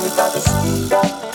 Gracias.